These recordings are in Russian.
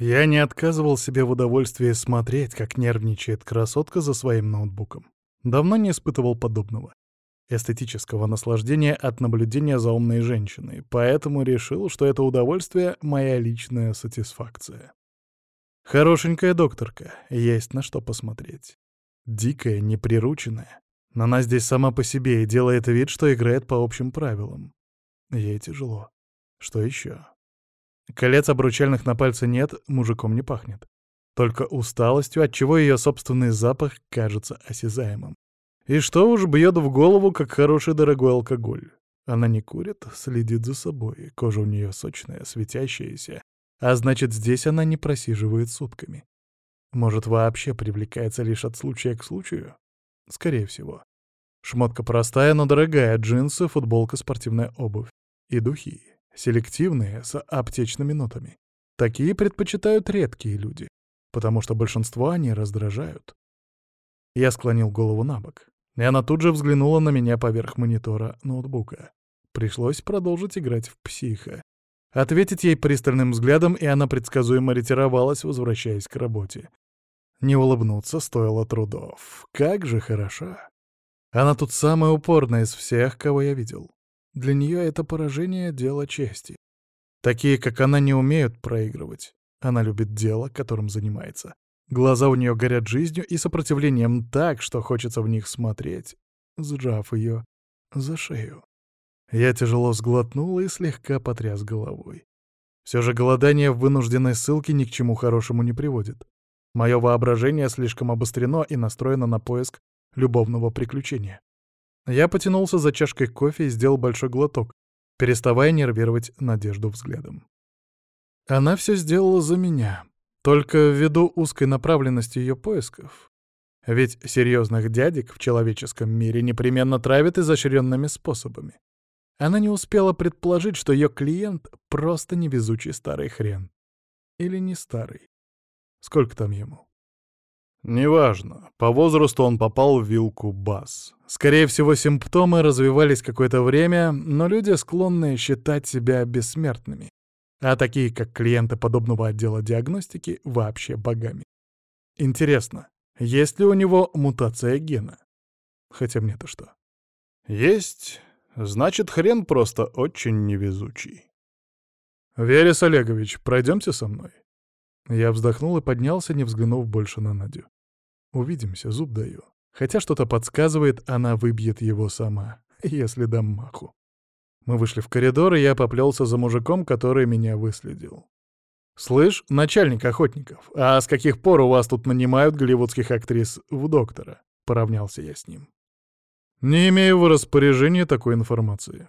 Я не отказывал себе в удовольствии смотреть, как нервничает красотка за своим ноутбуком. Давно не испытывал подобного. Эстетического наслаждения от наблюдения за умной женщиной, поэтому решил, что это удовольствие — моя личная сатисфакция. Хорошенькая докторка, есть на что посмотреть. Дикая, неприрученная. Но она здесь сама по себе и делает вид, что играет по общим правилам. Ей тяжело. Что еще? Колец обручальных на пальце нет, мужиком не пахнет. Только усталостью, отчего ее собственный запах кажется осязаемым. И что уж бьет в голову, как хороший дорогой алкоголь. Она не курит, следит за собой, кожа у нее сочная, светящаяся, а значит, здесь она не просиживает сутками. Может, вообще привлекается лишь от случая к случаю? Скорее всего. Шмотка простая, но дорогая, джинсы, футболка, спортивная обувь. И духи. Селективные, с аптечными нотами. Такие предпочитают редкие люди, потому что большинство они раздражают. Я склонил голову на бок, и она тут же взглянула на меня поверх монитора ноутбука. Пришлось продолжить играть в психа. Ответить ей пристальным взглядом, и она предсказуемо ретировалась, возвращаясь к работе. Не улыбнуться стоило трудов. Как же хороша. Она тут самая упорная из всех, кого я видел. Для нее это поражение — дело чести. Такие, как она, не умеют проигрывать. Она любит дело, которым занимается. Глаза у нее горят жизнью и сопротивлением так, что хочется в них смотреть, сжав ее за шею. Я тяжело сглотнул и слегка потряс головой. Все же голодание в вынужденной ссылке ни к чему хорошему не приводит. Мое воображение слишком обострено и настроено на поиск любовного приключения. Я потянулся за чашкой кофе и сделал большой глоток, переставая нервировать Надежду взглядом. Она все сделала за меня, только ввиду узкой направленности ее поисков. Ведь серьезных дядек в человеческом мире непременно травят изощренными способами. Она не успела предположить, что ее клиент — просто невезучий старый хрен. Или не старый. Сколько там ему? Неважно. По возрасту он попал в вилку БАС. Скорее всего, симптомы развивались какое-то время, но люди склонны считать себя бессмертными. А такие, как клиенты подобного отдела диагностики, вообще богами. Интересно, есть ли у него мутация гена? Хотя мне-то что? Есть. Значит, хрен просто очень невезучий. Верес Олегович, пройдемте со мной. Я вздохнул и поднялся, не взглянув больше на Надю. «Увидимся, зуб даю. Хотя что-то подсказывает, она выбьет его сама, если дам маху». Мы вышли в коридор, и я поплелся за мужиком, который меня выследил. «Слышь, начальник охотников, а с каких пор у вас тут нанимают голливудских актрис в доктора?» — поравнялся я с ним. «Не имею в распоряжении такой информации».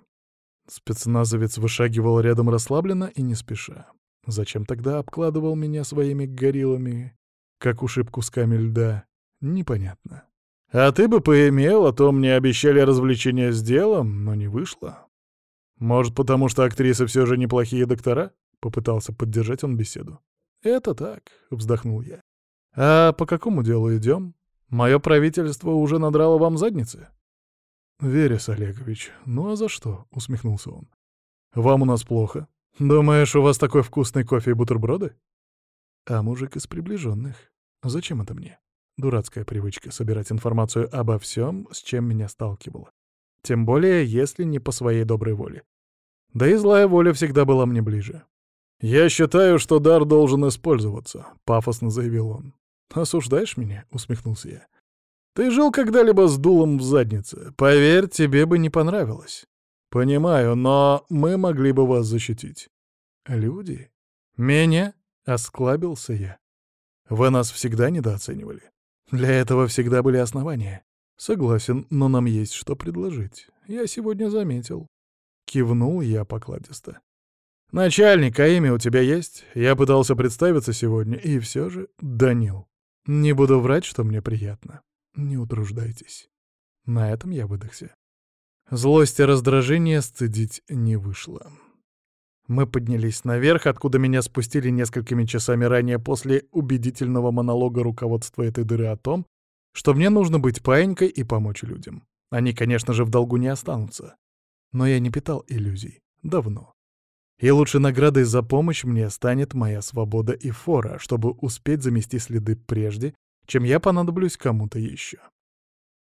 Спецназовец вышагивал рядом расслабленно и не спеша. Зачем тогда обкладывал меня своими гориллами, как ушиб кусками льда, непонятно. А ты бы поимел, а то мне обещали развлечения с делом, но не вышло. Может, потому что актрисы все же неплохие доктора? Попытался поддержать он беседу. Это так, вздохнул я. А по какому делу идем? Мое правительство уже надрало вам задницы? Верес Олегович, ну а за что? Усмехнулся он. Вам у нас плохо, «Думаешь, у вас такой вкусный кофе и бутерброды?» «А мужик из приближенных. Зачем это мне?» Дурацкая привычка собирать информацию обо всем, с чем меня сталкивало. Тем более, если не по своей доброй воле. Да и злая воля всегда была мне ближе. «Я считаю, что дар должен использоваться», — пафосно заявил он. «Осуждаешь меня?» — усмехнулся я. «Ты жил когда-либо с дулом в заднице. Поверь, тебе бы не понравилось. «Понимаю, но мы могли бы вас защитить». «Люди? Меня?» — осклабился я. «Вы нас всегда недооценивали. Для этого всегда были основания. Согласен, но нам есть что предложить. Я сегодня заметил». Кивнул я покладисто. «Начальник, а имя у тебя есть? Я пытался представиться сегодня, и все же Данил. Не буду врать, что мне приятно. Не утруждайтесь». На этом я выдохся. Злость и раздражение стыдить не вышло. Мы поднялись наверх, откуда меня спустили несколькими часами ранее после убедительного монолога руководства этой дыры о том, что мне нужно быть паинькой и помочь людям. Они, конечно же, в долгу не останутся. Но я не питал иллюзий. Давно. И лучшей наградой за помощь мне станет моя свобода и фора, чтобы успеть замести следы прежде, чем я понадоблюсь кому-то еще.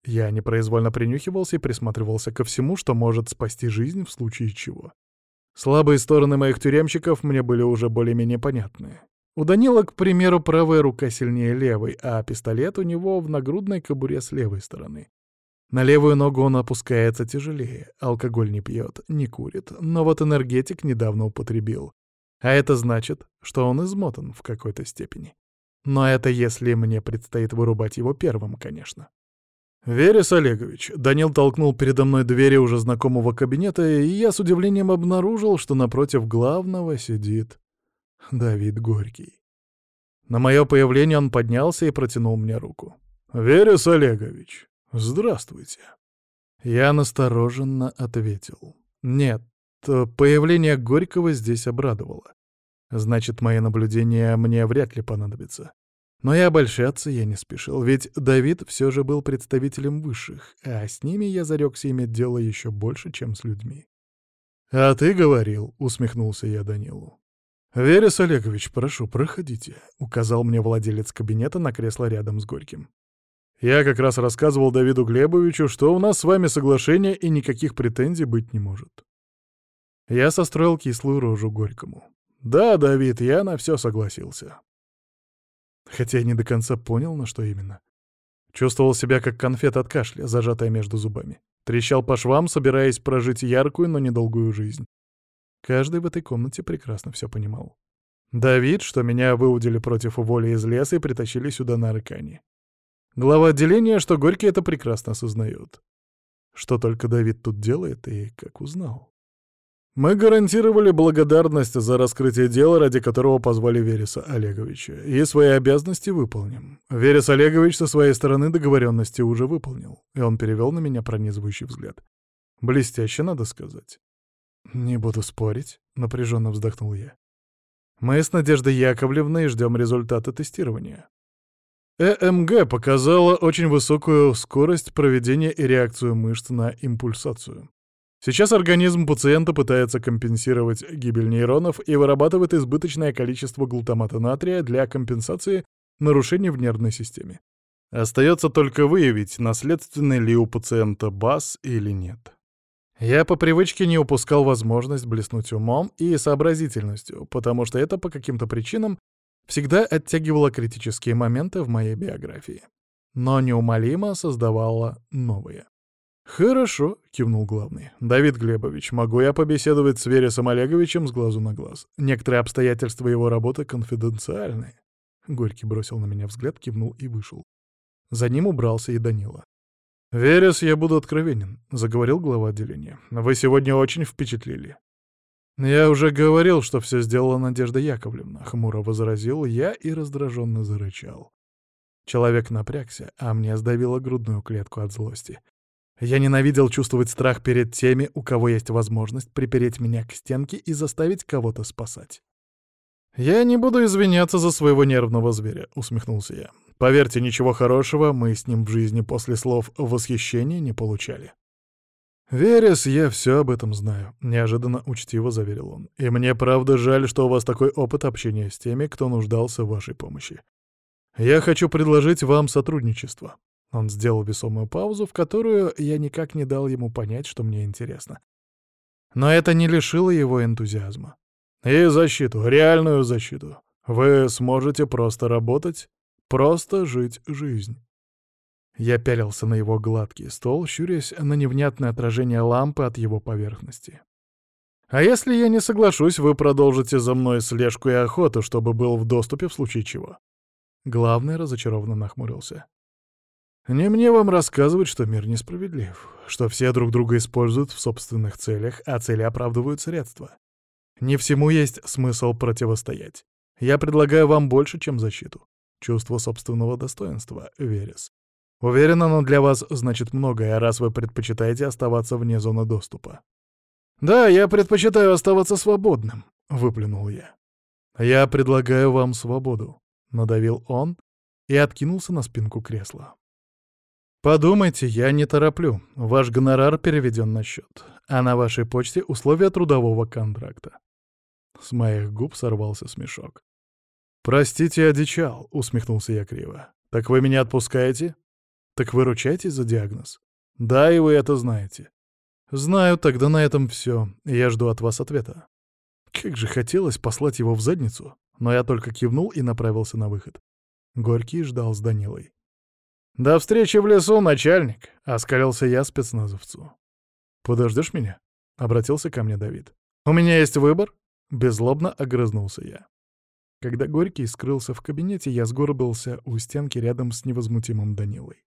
Я непроизвольно принюхивался и присматривался ко всему, что может спасти жизнь в случае чего. Слабые стороны моих тюремщиков мне были уже более-менее понятны. У Данила, к примеру, правая рука сильнее левой, а пистолет у него в нагрудной кобуре с левой стороны. На левую ногу он опускается тяжелее, алкоголь не пьет, не курит, но вот энергетик недавно употребил. А это значит, что он измотан в какой-то степени. Но это если мне предстоит вырубать его первым, конечно. «Верес Олегович», — Данил толкнул передо мной двери уже знакомого кабинета, и я с удивлением обнаружил, что напротив главного сидит Давид Горький. На мое появление он поднялся и протянул мне руку. «Верес Олегович, здравствуйте». Я настороженно ответил. «Нет, появление Горького здесь обрадовало. Значит, мои наблюдения мне вряд ли понадобятся. Но и обольщаться я не спешил, ведь Давид все же был представителем высших, а с ними я зарекся иметь дело еще больше, чем с людьми. «А ты говорил», — усмехнулся я Данилу. «Верес Олегович, прошу, проходите», — указал мне владелец кабинета на кресло рядом с Горьким. «Я как раз рассказывал Давиду Глебовичу, что у нас с вами соглашение и никаких претензий быть не может». Я состроил кислую рожу Горькому. «Да, Давид, я на все согласился хотя я не до конца понял, на что именно. Чувствовал себя как конфета от кашля, зажатая между зубами. Трещал по швам, собираясь прожить яркую, но недолгую жизнь. Каждый в этой комнате прекрасно все понимал. Давид, что меня выудили против воли из леса и притащили сюда на Аркане. Глава отделения, что Горький это прекрасно осознает. Что только Давид тут делает и как узнал. Мы гарантировали благодарность за раскрытие дела, ради которого позвали Вереса Олеговича, и свои обязанности выполним. Верес Олегович со своей стороны договоренности уже выполнил, и он перевел на меня пронизывающий взгляд. Блестяще, надо сказать. «Не буду спорить», — напряженно вздохнул я. «Мы с Надеждой Яковлевной ждем результата тестирования». ЭМГ показала очень высокую скорость проведения и реакцию мышц на импульсацию. Сейчас организм пациента пытается компенсировать гибель нейронов и вырабатывает избыточное количество глутамата натрия для компенсации нарушений в нервной системе. Остается только выявить, наследственный ли у пациента БАС или нет. Я по привычке не упускал возможность блеснуть умом и сообразительностью, потому что это по каким-то причинам всегда оттягивало критические моменты в моей биографии. Но неумолимо создавало новые. «Хорошо», — кивнул главный. «Давид Глебович, могу я побеседовать с Вересом Олеговичем с глазу на глаз? Некоторые обстоятельства его работы конфиденциальны». Горький бросил на меня взгляд, кивнул и вышел. За ним убрался и Данила. «Верес, я буду откровенен», — заговорил глава отделения. «Вы сегодня очень впечатлили». «Я уже говорил, что все сделала Надежда Яковлевна», — хмуро возразил я и раздраженно зарычал. Человек напрягся, а мне сдавило грудную клетку от злости. Я ненавидел чувствовать страх перед теми, у кого есть возможность припереть меня к стенке и заставить кого-то спасать. «Я не буду извиняться за своего нервного зверя», — усмехнулся я. «Поверьте, ничего хорошего мы с ним в жизни после слов восхищения не получали». «Верес, я все об этом знаю», — неожиданно учтиво заверил он. «И мне правда жаль, что у вас такой опыт общения с теми, кто нуждался в вашей помощи. Я хочу предложить вам сотрудничество. Он сделал весомую паузу, в которую я никак не дал ему понять, что мне интересно. Но это не лишило его энтузиазма. И защиту, реальную защиту. Вы сможете просто работать, просто жить жизнь. Я пялился на его гладкий стол, щурясь на невнятное отражение лампы от его поверхности. «А если я не соглашусь, вы продолжите за мной слежку и охоту, чтобы был в доступе в случае чего?» Главный разочарованно нахмурился. Не мне вам рассказывать, что мир несправедлив, что все друг друга используют в собственных целях, а цели оправдывают средства. Не всему есть смысл противостоять. Я предлагаю вам больше, чем защиту. Чувство собственного достоинства, Верес. Уверен, оно для вас значит многое, раз вы предпочитаете оставаться вне зоны доступа. «Да, я предпочитаю оставаться свободным», — выплюнул я. «Я предлагаю вам свободу», — надавил он и откинулся на спинку кресла. Подумайте, я не тороплю. Ваш гонорар переведен на счет, а на вашей почте условия трудового контракта. С моих губ сорвался смешок. «Простите, одичал», — усмехнулся я криво. «Так вы меня отпускаете? Так выручайтесь за диагноз. Да, и вы это знаете. Знаю, тогда на этом все. Я жду от вас ответа». Как же хотелось послать его в задницу, но я только кивнул и направился на выход. Горький ждал с Данилой. «До встречи в лесу, начальник!» — оскалился я спецназовцу. «Подождешь меня?» — обратился ко мне Давид. «У меня есть выбор?» — беззлобно огрызнулся я. Когда Горький скрылся в кабинете, я сгорбился у стенки рядом с невозмутимым Данилой.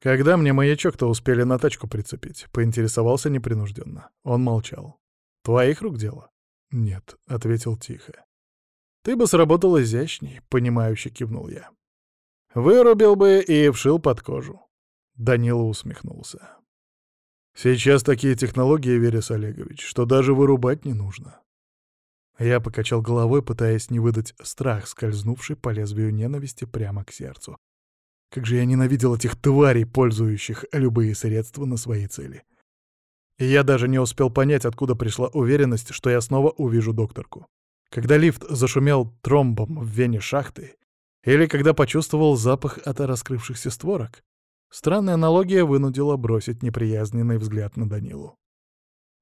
«Когда мне маячок-то успели на тачку прицепить?» — поинтересовался непринужденно. Он молчал. «Твоих рук дело?» «Нет», — ответил тихо. «Ты бы сработал изящней», — понимающе кивнул я. «Вырубил бы и вшил под кожу». Данила усмехнулся. «Сейчас такие технологии, Верес Олегович, что даже вырубать не нужно». Я покачал головой, пытаясь не выдать страх, скользнувший по лезвию ненависти прямо к сердцу. Как же я ненавидел этих тварей, пользующих любые средства на свои цели. И я даже не успел понять, откуда пришла уверенность, что я снова увижу докторку. Когда лифт зашумел тромбом в вене шахты, или когда почувствовал запах от раскрывшихся створок, странная аналогия вынудила бросить неприязненный взгляд на Данилу.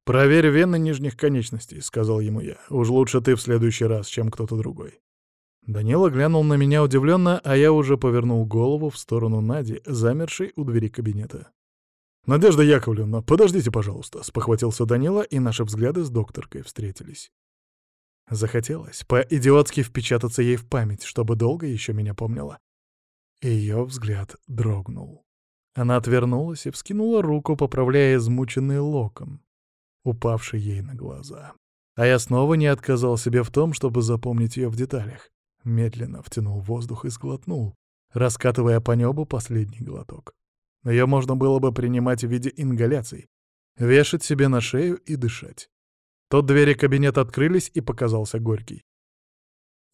«Проверь вены нижних конечностей», — сказал ему я. «Уж лучше ты в следующий раз, чем кто-то другой». Данила глянул на меня удивленно, а я уже повернул голову в сторону Нади, замершей у двери кабинета. «Надежда Яковлевна, подождите, пожалуйста», — спохватился Данила, и наши взгляды с докторкой встретились. Захотелось по-идиотски впечататься ей в память, чтобы долго еще меня помнила. Ее взгляд дрогнул. Она отвернулась и вскинула руку, поправляя измученный локон, упавший ей на глаза. А я снова не отказал себе в том, чтобы запомнить ее в деталях. Медленно втянул воздух и сглотнул, раскатывая по небу последний глоток. Ее можно было бы принимать в виде ингаляций, вешать себе на шею и дышать. Тот двери кабинета открылись, и показался Горький.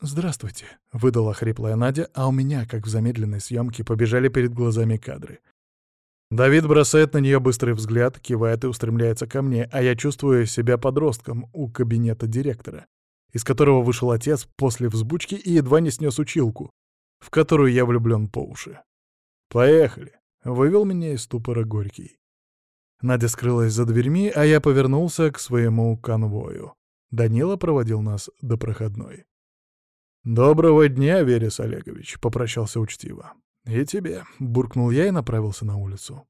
«Здравствуйте», — выдала хриплая Надя, а у меня, как в замедленной съемке, побежали перед глазами кадры. Давид бросает на нее быстрый взгляд, кивает и устремляется ко мне, а я чувствую себя подростком у кабинета директора, из которого вышел отец после взбучки и едва не снес училку, в которую я влюблен по уши. «Поехали!» Вывел меня из ступора Горький. Надя скрылась за дверьми, а я повернулся к своему конвою. Данила проводил нас до проходной. «Доброго дня, Верес Олегович», — попрощался учтиво. «И тебе», — буркнул я и направился на улицу.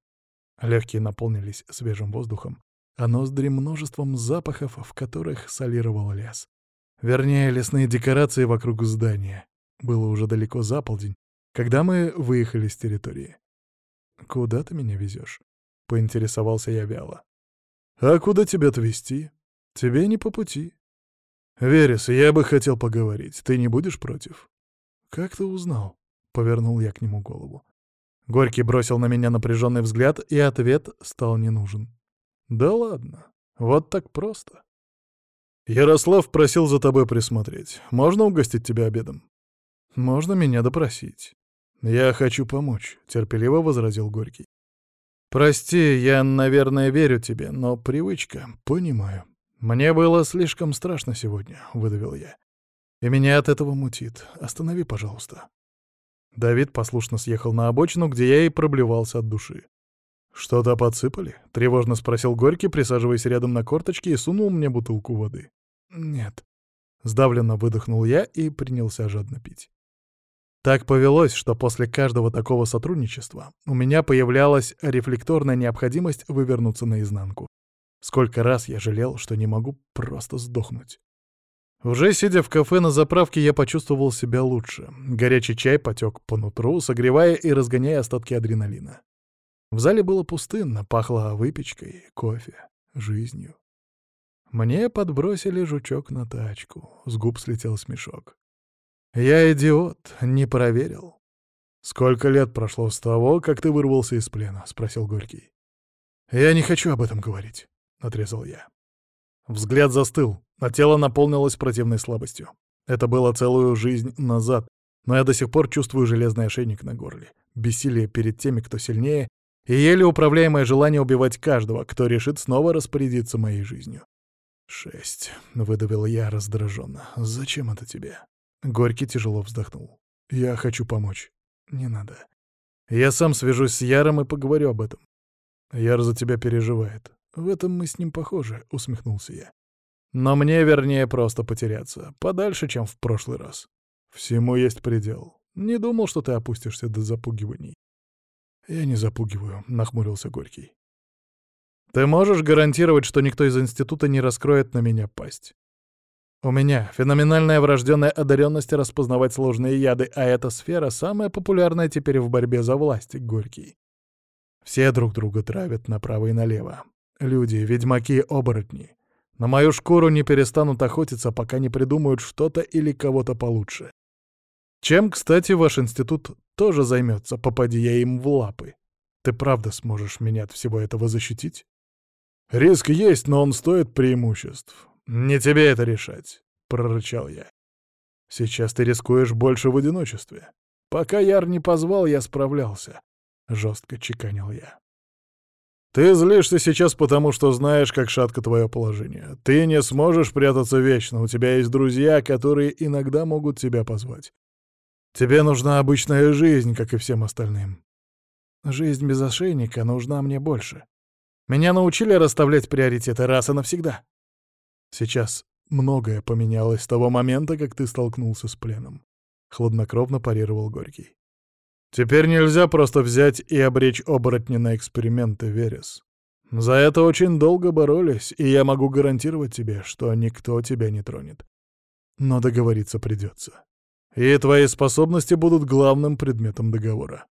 Легкие наполнились свежим воздухом, а ноздри множеством запахов, в которых солировал лес. Вернее, лесные декорации вокруг здания. Было уже далеко за полдень, когда мы выехали с территории. «Куда ты меня везешь? Поинтересовался я вяло. «А куда тебя отвезти? Тебе не по пути». «Верес, я бы хотел поговорить. Ты не будешь против?» «Как ты узнал?» — повернул я к нему голову. Горький бросил на меня напряженный взгляд, и ответ стал не нужен. «Да ладно, вот так просто». «Ярослав просил за тобой присмотреть. Можно угостить тебя обедом?» «Можно меня допросить». «Я хочу помочь», — терпеливо возразил Горький. «Прости, я, наверное, верю тебе, но привычка, понимаю. Мне было слишком страшно сегодня», — выдавил я. «И меня от этого мутит. Останови, пожалуйста». Давид послушно съехал на обочину, где я и проблевался от души. «Что-то подсыпали?» — тревожно спросил Горький, присаживаясь рядом на корточки и сунул мне бутылку воды. «Нет». Сдавленно выдохнул я и принялся жадно пить. Так повелось, что после каждого такого сотрудничества у меня появлялась рефлекторная необходимость вывернуться наизнанку. Сколько раз я жалел, что не могу просто сдохнуть. Уже сидя в кафе на заправке, я почувствовал себя лучше. Горячий чай потек по нутру, согревая и разгоняя остатки адреналина. В зале было пустынно, пахло выпечкой, кофе, жизнью. Мне подбросили жучок на тачку, с губ слетел смешок. Я идиот, не проверил. «Сколько лет прошло с того, как ты вырвался из плена?» — спросил Горький. «Я не хочу об этом говорить», — отрезал я. Взгляд застыл, а тело наполнилось противной слабостью. Это было целую жизнь назад, но я до сих пор чувствую железный ошейник на горле, бессилие перед теми, кто сильнее, и еле управляемое желание убивать каждого, кто решит снова распорядиться моей жизнью. «Шесть», — выдавил я раздраженно. «Зачем это тебе?» Горький тяжело вздохнул. «Я хочу помочь». «Не надо. Я сам свяжусь с Яром и поговорю об этом. Яр за тебя переживает. В этом мы с ним похожи», — усмехнулся я. «Но мне, вернее, просто потеряться. Подальше, чем в прошлый раз. Всему есть предел. Не думал, что ты опустишься до запугиваний». «Я не запугиваю», — нахмурился Горький. Ты можешь гарантировать, что никто из института не раскроет на меня пасть? У меня феноменальная врожденная одаренность распознавать сложные яды, а эта сфера самая популярная теперь в борьбе за власть, Горький. Все друг друга травят направо и налево. Люди, ведьмаки, оборотни. На мою шкуру не перестанут охотиться, пока не придумают что-то или кого-то получше. Чем, кстати, ваш институт тоже займется, попади я им в лапы. Ты правда сможешь меня от всего этого защитить? «Риск есть, но он стоит преимуществ. Не тебе это решать», — прорычал я. «Сейчас ты рискуешь больше в одиночестве. Пока Яр не позвал, я справлялся», — жестко чеканил я. «Ты злишься сейчас потому, что знаешь, как шатко твое положение. Ты не сможешь прятаться вечно, у тебя есть друзья, которые иногда могут тебя позвать. Тебе нужна обычная жизнь, как и всем остальным. Жизнь без ошейника нужна мне больше. Меня научили расставлять приоритеты раз и навсегда. Сейчас многое поменялось с того момента, как ты столкнулся с пленом. Хладнокровно парировал Горький. Теперь нельзя просто взять и обречь оборотня на эксперименты, Верес. За это очень долго боролись, и я могу гарантировать тебе, что никто тебя не тронет. Но договориться придется. И твои способности будут главным предметом договора.